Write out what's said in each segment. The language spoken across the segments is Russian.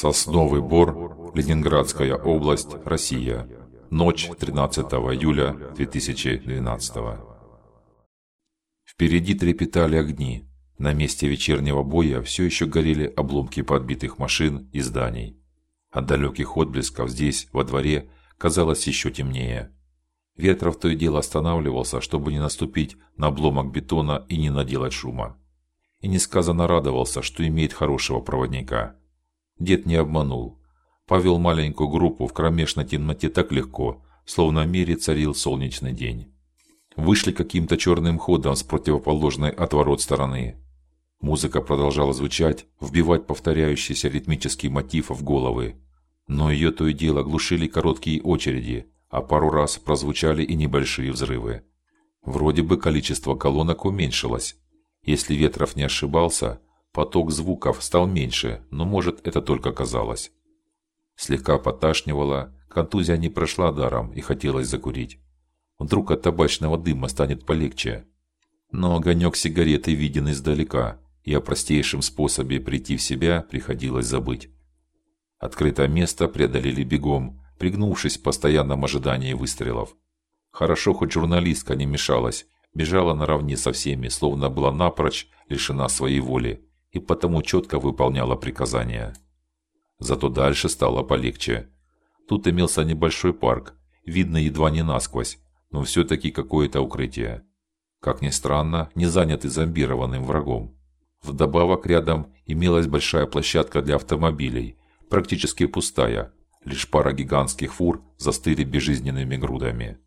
Сосновый бор, Ленинградская область, Россия. Ночь 13 июля 2012. Впереди трепетали огни. На месте вечернего боя все еще горели обломки подбитых машин и зданий. От далеких отблесков здесь, во дворе, казалось еще темнее. Ветров то и дело останавливался, чтобы не наступить на обломок бетона и не наделать шума. И несказанно радовался, что имеет хорошего проводника. Дед не обманул. Повел маленькую группу в кромешной темноте так легко, словно в мире царил солнечный день. Вышли каким-то черным ходом с противоположной от ворот стороны. Музыка продолжала звучать, вбивать повторяющийся ритмический мотив в головы. Но ее то и дело глушили короткие очереди, а пару раз прозвучали и небольшие взрывы. Вроде бы количество колонок уменьшилось. Если Ветров не ошибался, поток звуков стал меньше, но может это только казалось. Слегка поташнивало, контузия не прошла даром и хотелось закурить. Вдруг от табачного дыма станет полегче. Но огонек сигареты виден издалека, и о простейшем способе прийти в себя приходилось забыть. Открытое место преодолели бегом, пригнувшись в постоянном ожидании выстрелов. Хорошо хоть журналистка не мешалась, бежала наравне со всеми, словно была напрочь лишена своей воли и потому четко выполняла приказания. Зато дальше стало полегче. Тут имелся небольшой парк, видно едва не насквозь, но все таки какое-то укрытие. Как ни странно, не занятый зомбированным врагом. Вдобавок рядом имелась большая площадка для автомобилей, практически пустая. Лишь пара гигантских фур застыли безжизненными грудами.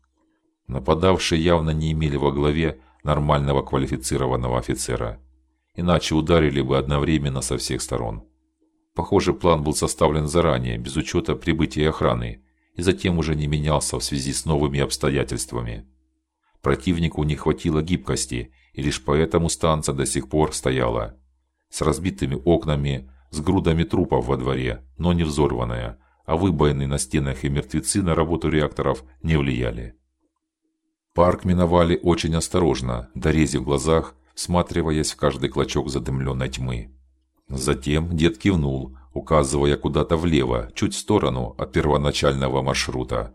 Нападавшие явно не имели во главе нормального квалифицированного офицера, иначе ударили бы одновременно со всех сторон. Похоже, план был составлен заранее, без учета прибытия охраны, и затем уже не менялся в связи с новыми обстоятельствами. Противнику не хватило гибкости, и лишь поэтому станция до сих пор стояла с разбитыми окнами, с грудами трупов во дворе, но не взорванная, а выбоины на стенах и мертвецы на работу реакторов не влияли. Парк миновали очень осторожно, дорезив в глазах, всматриваясь в каждый клочок задымленной тьмы. Затем дед кивнул, указывая куда-то влево, чуть в сторону от первоначального маршрута.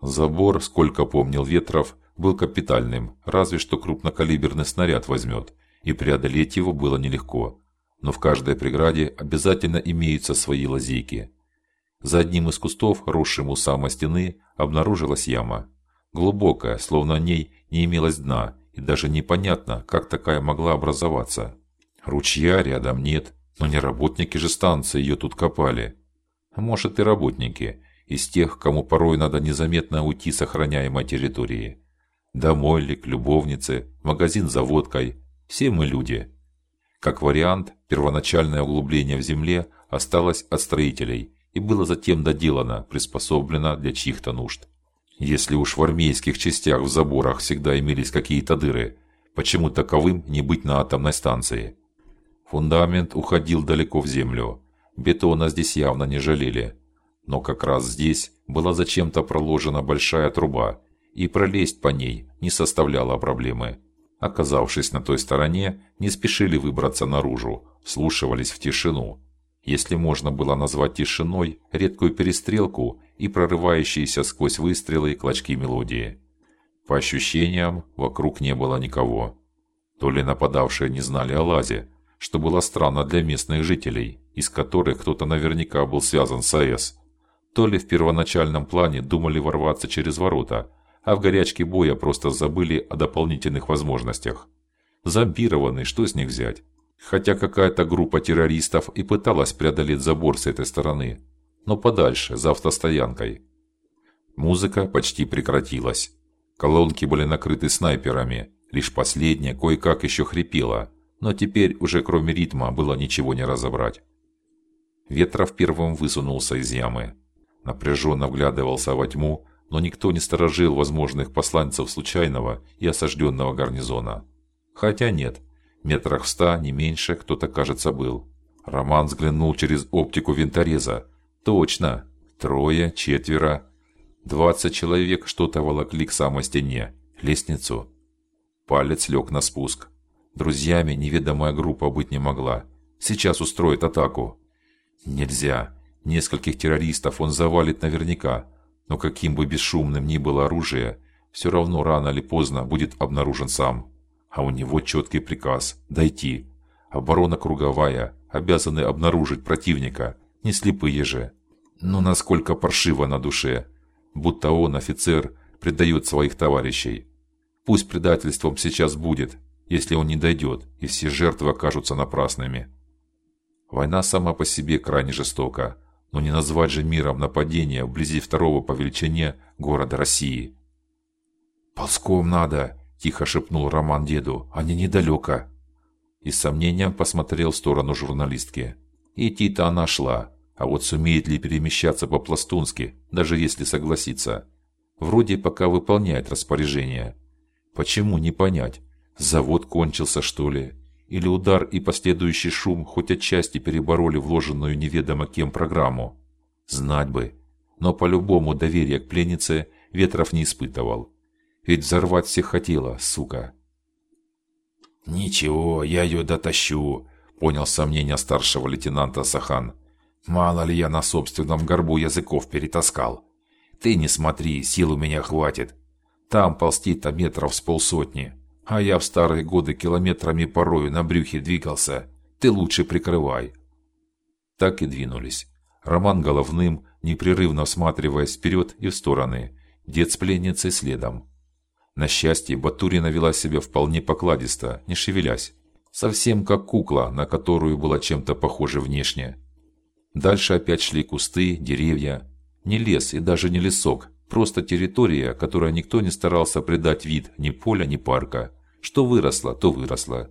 Забор, сколько помнил Ветров, был капитальным, разве что крупнокалиберный снаряд возьмет, и преодолеть его было нелегко. Но в каждой преграде обязательно имеются свои лазейки. За одним из кустов, росшим у самой стены, обнаружилась яма, глубокая, словно в ней не имелось дна, и даже непонятно, как такая могла образоваться. Ручья рядом нет, но не работники же станции ее тут копали. Может и работники, из тех, кому порой надо незаметно уйти с охраняемой территории. Домой ли, к любовнице, магазин за водкой. Все мы люди. Как вариант, первоначальное углубление в земле осталось от строителей и было затем доделано, приспособлено для чьих-то нужд. Если уж в армейских частях в заборах всегда имелись какие-то дыры, почему таковым не быть на атомной станции? Фундамент уходил далеко в землю. Бетона здесь явно не жалели. Но как раз здесь была зачем-то проложена большая труба, и пролезть по ней не составляло проблемы. Оказавшись на той стороне, не спешили выбраться наружу, слушались в тишину. Если можно было назвать тишиной редкую перестрелку и прорывающиеся сквозь выстрелы клочки мелодии. По ощущениям, вокруг не было никого. То ли нападавшие не знали о лазе, что было странно для местных жителей, из которых кто-то наверняка был связан с АЭС, то ли в первоначальном плане думали ворваться через ворота, а в горячке боя просто забыли о дополнительных возможностях. Зомбированные, что с них взять? Хотя какая-то группа террористов и пыталась преодолеть забор с этой стороны, но подальше, за автостоянкой. Музыка почти прекратилась. Колонки были накрыты снайперами, лишь последняя кое-как еще хрипела, но теперь уже кроме ритма было ничего не разобрать. Ветров первым высунулся из ямы. Напряженно вглядывался во тьму, но никто не сторожил возможных посланцев случайного и осажденного гарнизона. Хотя нет, метрах в ста, не меньше, кто-то, кажется, был. Роман взглянул через оптику винтореза. Точно. Трое, четверо, двадцать человек что-то волокли к самой стене, лестницу. Палец лег на спуск. Друзьями неведомая группа быть не могла. Сейчас устроит атаку. Нельзя. Нескольких террористов он завалит наверняка, но каким бы бесшумным ни было оружие, все равно рано или поздно будет обнаружен сам. А у него четкий приказ дойти. Оборона круговая, обязаны обнаружить противника, не слепые же. Но насколько паршиво на душе, будто он офицер предает своих товарищей. Пусть предательством сейчас будет, если он не дойдет, и все жертвы окажутся напрасными. Война сама по себе крайне жестока, но не назвать же миром нападение вблизи второго по величине города России. Ползком надо, тихо шепнул Роман деду. Они недалеко. И с сомнением посмотрел в сторону журналистки. Идти-то она шла, а вот сумеет ли перемещаться по-пластунски, даже если согласится. Вроде пока выполняет распоряжение. Почему не понять? Завод кончился, что ли? Или удар и последующий шум хоть отчасти перебороли вложенную неведомо кем программу? Знать бы. Но по-любому доверия к пленнице Ветров не испытывал. Ведь взорвать всех хотела, сука. Ничего, я ее дотащу, понял сомнения старшего лейтенанта Сахан. Мало ли я на собственном горбу языков перетаскал. Ты не смотри, сил у меня хватит. Там ползти-то метров с полсотни. А я в старые годы километрами порою на брюхе двигался. Ты лучше прикрывай. Так и двинулись. Роман головным, непрерывно осматриваясь вперед и в стороны. Дед с пленницей следом. На счастье, Батурина вела себя вполне покладисто, не шевелясь, совсем как кукла, на которую было чем-то похоже внешне. Дальше опять шли кусты, деревья, не лес и даже не лесок, просто территория, которой никто не старался придать вид ни поля, ни парка. Что выросло, то выросло.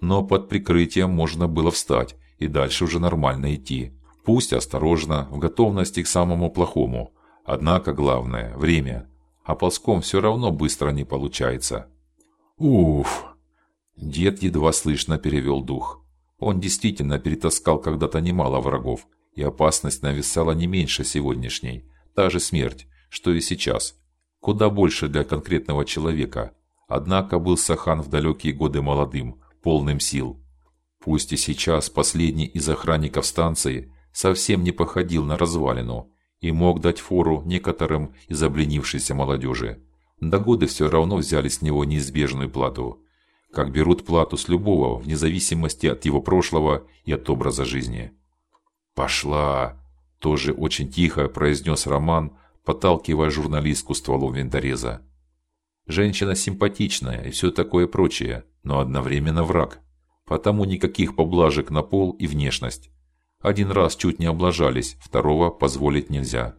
Но под прикрытием можно было встать и дальше уже нормально идти. Пусть осторожно, в готовности к самому плохому. Однако главное время. А ползком все равно быстро не получается. Уф. Дед едва слышно перевел дух. Он действительно перетаскал когда-то немало врагов, и опасность нависала не меньше сегодняшней, та же смерть, что и сейчас. Куда больше для конкретного человека, Однако был Сахан в далекие годы молодым, полным сил. Пусть и сейчас последний из охранников станции совсем не походил на развалину и мог дать фору некоторым из обленившейся молодежи. Да годы все равно взяли с него неизбежную плату, как берут плату с любого, вне зависимости от его прошлого и от образа жизни. Пошла, тоже очень тихо произнес Роман, подталкивая журналистку стволом винтореза. Женщина симпатичная и все такое прочее, но одновременно враг. Потому никаких поблажек на пол и внешность. Один раз чуть не облажались, второго позволить нельзя.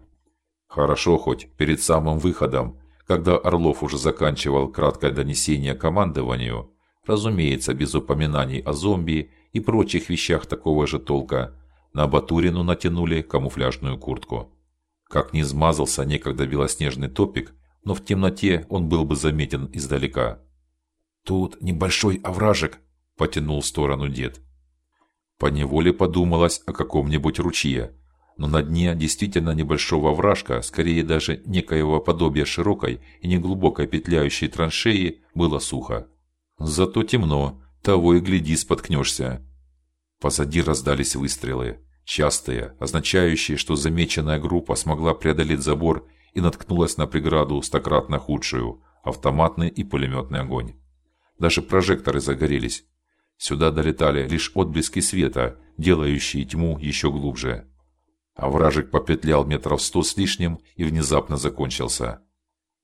Хорошо хоть перед самым выходом, когда Орлов уже заканчивал краткое донесение командованию, разумеется, без упоминаний о зомби и прочих вещах такого же толка, на Батурину натянули камуфляжную куртку. Как не смазался некогда белоснежный топик, но в темноте он был бы заметен издалека. Тут небольшой овражек, потянул в сторону дед. По неволе подумалось о каком-нибудь ручье, но на дне действительно небольшого овражка, скорее даже некоего подобия широкой и неглубокой петляющей траншеи, было сухо. Зато темно, того и гляди споткнешься. Позади раздались выстрелы, частые, означающие, что замеченная группа смогла преодолеть забор и наткнулась на преграду стократно худшую автоматный и пулеметный огонь. Даже прожекторы загорелись. Сюда долетали лишь отблески света, делающие тьму еще глубже. А вражек попетлял метров сто с лишним и внезапно закончился.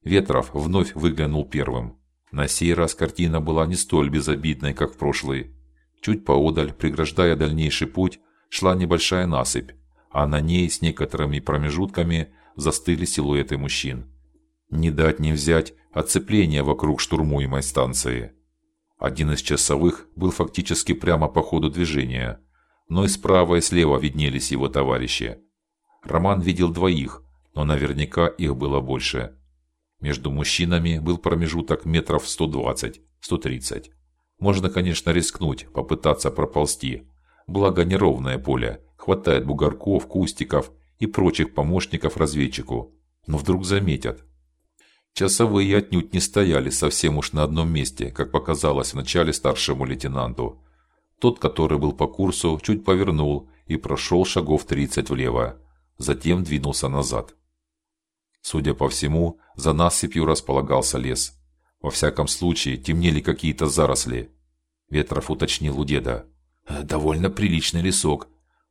Ветров вновь выглянул первым. На сей раз картина была не столь безобидной, как в прошлый. Чуть поодаль, преграждая дальнейший путь, шла небольшая насыпь, а на ней с некоторыми промежутками застыли силуэты мужчин. Не дать не взять оцепление вокруг штурмуемой станции. Один из часовых был фактически прямо по ходу движения, но и справа и слева виднелись его товарищи. Роман видел двоих, но наверняка их было больше. Между мужчинами был промежуток метров 120-130. Можно, конечно, рискнуть, попытаться проползти. Благо неровное поле, хватает бугорков, кустиков и прочих помощников разведчику, но вдруг заметят. Часовые отнюдь не стояли совсем уж на одном месте, как показалось вначале старшему лейтенанту. Тот, который был по курсу, чуть повернул и прошел шагов 30 влево. затем двинулся назад. Судя по всему, за насыпью располагался лес. Во всяком случае, темнели какие-то заросли. Ветров уточнил у деда: «Э, "Довольно приличный лесок.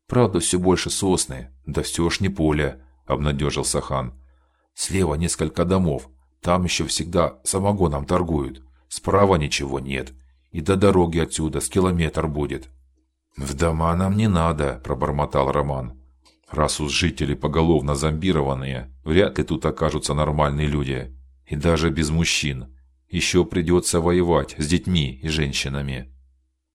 Правда, все больше сосны, да все ж не поле", обнадежился хан. "Слева несколько домов. Там еще всегда самогоном торгуют. Справа ничего нет, и до дороги отсюда с километр будет". "В дома нам не надо", пробормотал Роман. Раз уж жители поголовно зомбированные, вряд ли тут окажутся нормальные люди, и даже без мужчин. Еще придется воевать с детьми и женщинами.